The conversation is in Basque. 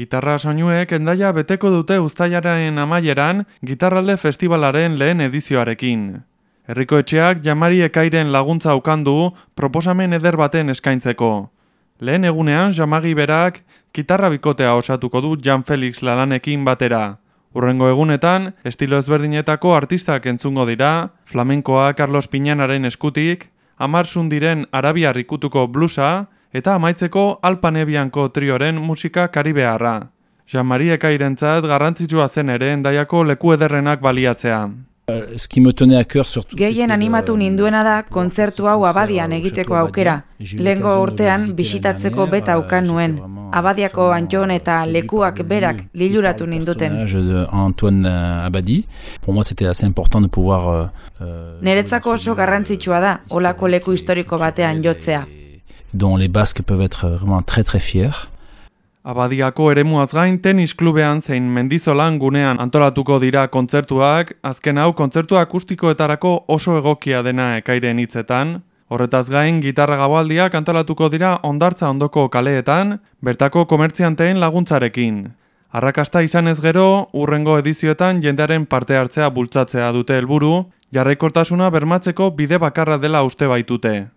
Gitarra soinuek endaia beteko dute uztailaren amaieran gitarralde festivalaren lehen edizioarekin. Herriko etxeak jamari ekairen laguntza ukandu proposamen eder baten eskaintzeko. Lehen egunean jamagi berak gitarra bikotea osatuko du Jan Felix Lalanekin batera. Urrengo egunetan, estilo ezberdinetako artistak entzungo dira, flamenkoa Carlos Piñanaren eskutik, amarsun diren arabiar ikutuko blusa, eta amaitzeko alpanebianko trioren musika karibearra. Jean-Marie Ekairentzat garrantzitsua zen ere endaiako leku ederrenak baliatzea. Gehien animatu ninduena da kontzertu hau abadian egiteko aukera. Lengo urtean bisitatzeko beta aukan nuen. Abadiako Antion eta lekuak berak liluratu ninduten. Neretzako oso garrantzitsua da, olako leku historiko batean jotzea dont les Basques peuvent être vraiment très très fiers. Abadiako eremuaz gain tenis klubean zein mendizolan gunean antolatuko dira kontzertuak, azken hau kontzertu akustikoetarako oso egokia dena ekairen hitzetan. Horretaz gain, gitarra gabaldiak antolatuko dira ondartza ondoko kaleetan, bertako komertzianteen laguntzarekin. Arrakasta izan ez gero, urrengo edizioetan jendearen parte hartzea bultzatzea dute helburu, jarraikortasuna bermatzeko bide bakarra dela uste baitute.